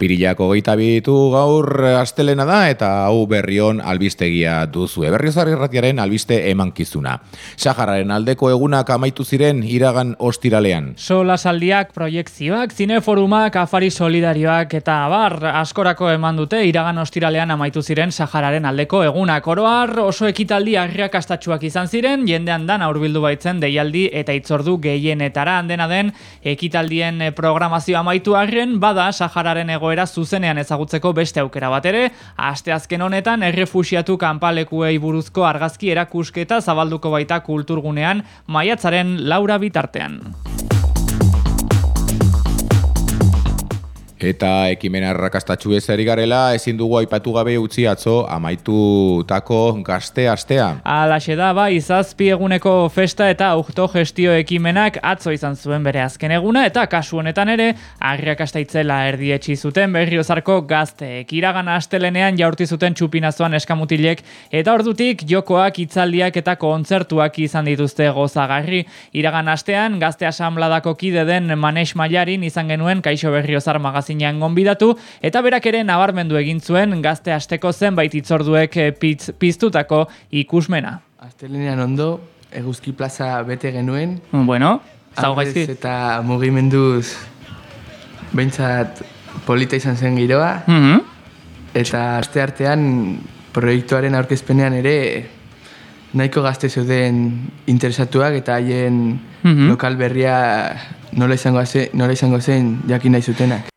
Apirilako geita bitu gaur astelena da eta hau berrion albistegia duzu. Berriozar irratiaren albiste emankizuna. Sahararen aldeko egunak amaitu ziren iragan ostiralean. Sola saldiak, proiektzioak, zineforumak, afari solidarioak eta bar askorako eman dute iragan ostiralean amaitu ziren Sahararen aldeko egunak. Oroar oso ekitaldi agriak astatxuak izan ziren, jendean dan aurbildu baitzen deialdi eta itzordu gehienetara handena den ekitaldien programazio amaitu arren, bada Sahararen ego egoera zuzenean ezagutzeko beste aukera bat ere, aste azken honetan errefusiatu kanpalekuei buruzko argazki erakusketa zabalduko baita kulturgunean maiatzaren laura bitartean. Eta ekimen arrakastatxu ez garela, ezin dugu aipatu gabe utzi atzo amaitu tako gazte astea. Alaxe da, ba, izazpi eguneko festa eta aukto gestio ekimenak atzo izan zuen bere azken eguna, eta kasu honetan ere, agriak astaitzela erdietxi zuten berriozarko gazte. Iragan astelenean jaurti zuten txupinazoan eskamutilek, eta ordutik jokoak, itzaldiak eta kontzertuak izan dituzte gozagarri. Iragan astean, gazte asamladako kide den manex mailarin izan genuen kaixo berriozar magazin magazinean gonbidatu eta berak ere nabarmendu egin zuen gazte asteko zenbait itzorduek eh, pitz, piztutako ikusmena. Astelenean ondo, eguzki plaza bete genuen. Bueno, zau gaizki. Eta mugimenduz behintzat polita izan zen giroa. Mm Eta aste artean proiektuaren aurkezpenean ere nahiko gazte zeuden interesatuak eta haien mm lokal berria nola izango, zen, nola izango zen jakin nahi zutenak.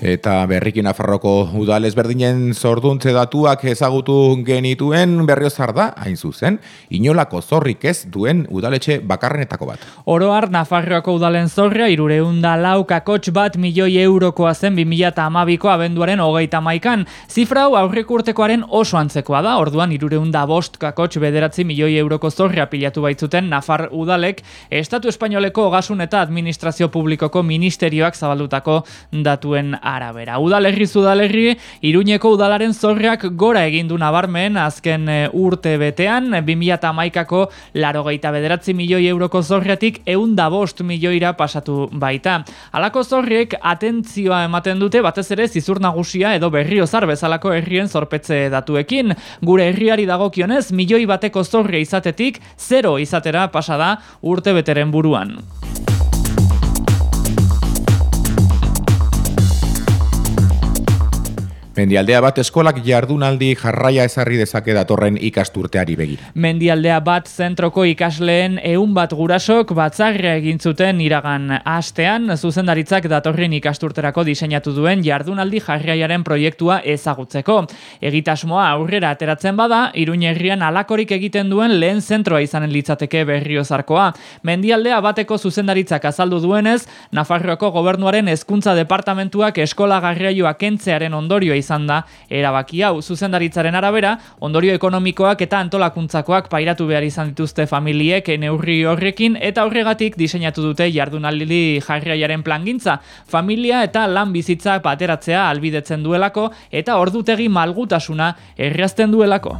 Eta berriki Nafarroko udal ezberdinen zorduntze datuak ezagutu genituen berriozar da, hain zuzen, inolako zorrik ez duen udaletxe bakarrenetako bat. Oroar Nafarroako udalen zorria irureunda laukakotx bat milioi eurokoa zen 2008ko abenduaren hogeita maikan. Zifrau aurrekurtekoaren oso antzekoa da, orduan irureunda bost kakotx bederatzi milioi euroko zorria pilatu baitzuten Nafar udalek, Estatu Espainoleko Ogasun eta Administrazio Publikoko Ministerioak zabaldutako datuen arabera. Udalerri zudalerri, Iruñeko udalaren zorriak gora egindu nabarmen azken e, urte betean, 2008ko laro geita bederatzi milioi euroko da bost milioira pasatu baita. Halako zorriek atentzioa ematen dute batez ere zizur nagusia edo berriozar bezalako herrien zorpetze datuekin. Gure herriari dagokionez, milioi bateko zorria izatetik, zero izatera pasada urte beteren buruan. Mendialdea bat eskolak jardunaldi jarraia ezarri dezake datorren ikasturteari begira. Mendialdea bat zentroko ikasleen ehun bat gurasok batzarria egin zuten iragan astean zuzendaritzak datorren ikasturterako diseinatu duen jardunaldi jarraiaren proiektua ezagutzeko. Egitasmoa aurrera ateratzen bada, Iruñ herrian alakorik egiten duen lehen zentroa izanen litzateke berriozarkoa. Mendialdea bateko zuzendaritzak azaldu duenez, Nafarroako gobernuaren hezkuntza departamentuak eskola garraioa kentzearen ondorioa izan izan da erabaki hau zuzendaritzaren arabera ondorio ekonomikoak eta antolakuntzakoak pairatu behar izan dituzte familiek neurri horrekin eta horregatik diseinatu dute jardunaldi jarriaiaren plangintza familia eta lan bizitza bateratzea albidetzen duelako eta ordutegi malgutasuna errazten duelako.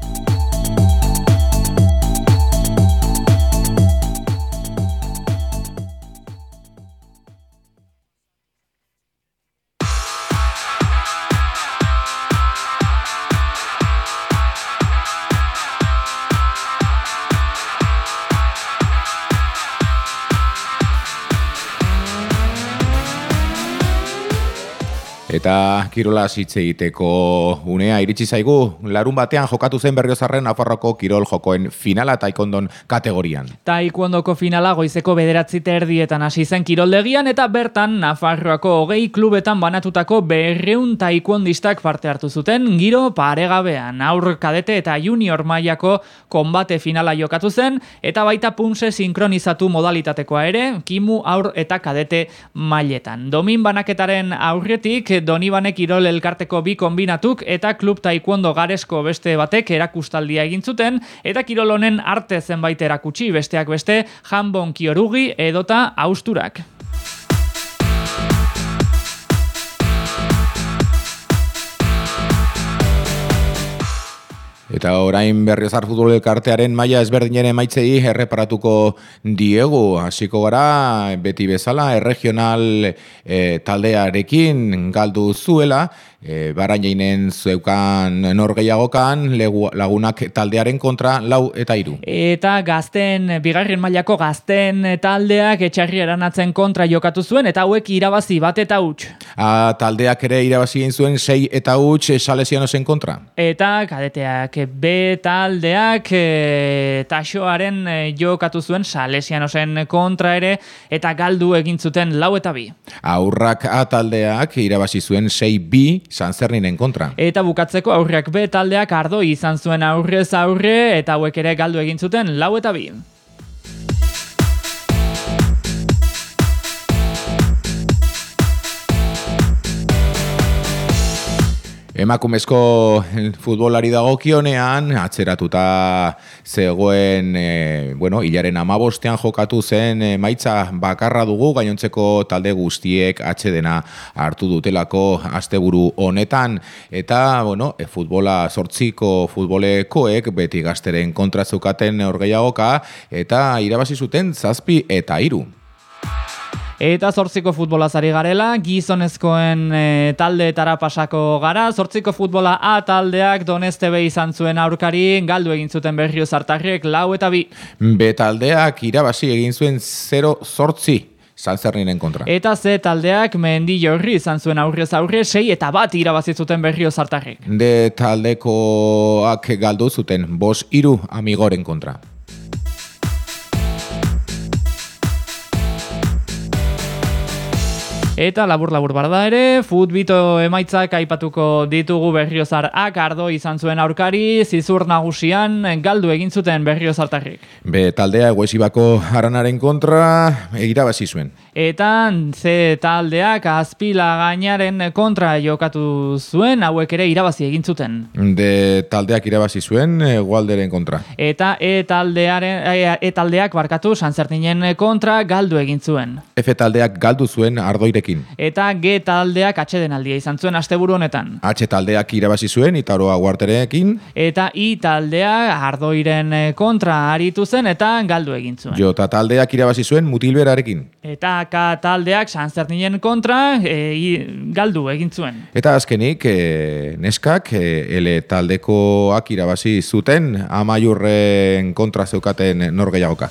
Eta kirola hitz egiteko unea iritsi zaigu, larun batean jokatu zen berriozarren Nafarroko kirol jokoen finala taikondon kategorian. Taikondoko finala goizeko bederatzi terdietan hasi zen kiroldegian eta bertan Nafarroako hogei klubetan banatutako berreun taikondistak parte hartu zuten giro paregabean. Aur kadete eta junior mailako konbate finala jokatu zen eta baita punse sinkronizatu modalitatekoa ere, kimu aur eta kadete mailetan. Domin banaketaren aurretik Donibane Kirol elkarteko bi kombinatuk eta klub taekwondo garesko beste batek erakustaldia egin zuten eta Kirol honen arte zenbait erakutsi besteak beste Hanbon Kiorugi edota Austurak. Eta orain berriozar futbol elkartearen maila ezberdinen emaitzei erreparatuko diegu. Hasiko gara, beti bezala, erregional e, taldearekin galdu zuela, e, barainen zeukan norgeiagokan lagunak taldearen kontra lau eta iru. Eta gazten, bigarren mailako gazten taldeak etxarri eranatzen kontra jokatu zuen, eta hauek irabazi bat eta huts. A, taldeak ere irabazi zuen sei eta huts salesianosen kontra. Eta kadeteak B taldeak e, taxoaren e, jokatu zuen salesianosen kontra ere eta galdu egin zuten lau eta bi. Aurrak A taldeak irabazi zuen 6 bi sanzerninen kontra. Eta bukatzeko aurrak B taldeak ardo izan zuen aurrez aurre eta hauek ere galdu egin zuten lau eta bi. Emakumezko futbolari dagokionean atzeratuta zegoen e, bueno, hilaren amabostean jokatu zen e, maitza bakarra dugu gainontzeko talde guztiek atxedena hartu dutelako asteburu honetan eta bueno, e, futbola sortziko futbolekoek beti gazteren kontrazukaten orgeiagoka eta irabazi zuten zazpi eta hiru. Eta zortziko futbola zari garela, gizonezkoen e, taldeetara pasako gara, zortziko futbola A taldeak doneste be izan zuen aurkari, galdu egin zuten berrio zartarriek, lau eta bi. B taldeak irabazi egin zuen 0 zortzi. Zalzerninen kontra. Eta ze taldeak mendi jorri izan zuen aurrez aurre, sei eta bat irabazi zuten berrio zartarrik. De taldekoak galdu zuten, bos iru amigoren kontra. Eta labur labur barda ere, futbito emaitzak aipatuko ditugu berriozar ardo izan zuen aurkari, zizur nagusian galdu egin zuten berriozartarrik. Be taldea egoesibako haranaren kontra egirabazi zuen. Eta ze taldeak azpila gainaren kontra jokatu zuen, hauek ere irabazi egin zuten. De taldeak irabazi zuen, egualderen kontra. Eta e, taldearen, e, e taldeak barkatu sanzertinen kontra galdu egin zuen. F taldeak galdu zuen ardoirekin Eta G taldeak atxeden aldia izan zuen asteburu honetan. H taldeak irabazi zuen, itaroa guarterekin. Eta I taldea ardoiren eh, kontra aritu zen eta galdu egin zuen. J taldeak irabazi zuen mutilberarekin. Eta K taldeak sanzertinen kontra e, galdu egin zuen. Eta azkenik, e, neskak, e, L taldekoak irabazi zuten amaiurren kontra zeukaten norgeiagoka.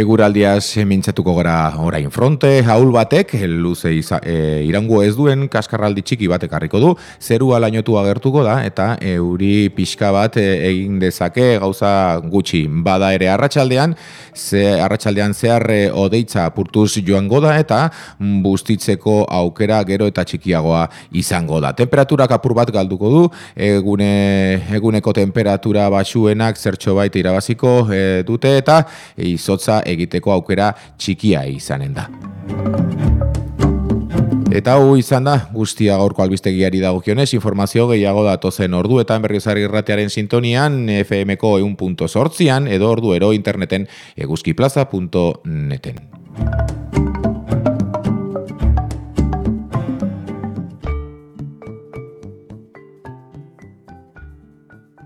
Eguraldiaz mintzatuko gara orain fronte, haul batek, luze iza, e, irango ez duen kaskarraldi txiki batek harriko du, zerua lainotu agertuko da, eta euri pixka bat e, egin dezake gauza gutxi. Bada ere arratsaldean ze, arratsaldean zeharre odeitza purtuz joango da, eta bustitzeko aukera gero eta txikiagoa izango da. Temperaturak apur bat galduko du, egune, eguneko temperatura basuenak zertxo baita irabaziko e, dute, eta izotza egiteko aukera txikia izanen da. Eta hau izan da, guztia gaurko albistegiari dagokionez, informazio gehiago datozen orduetan berriozari irratearen sintonian, FMko eun edo ordu ero interneten eguzkiplaza.neten.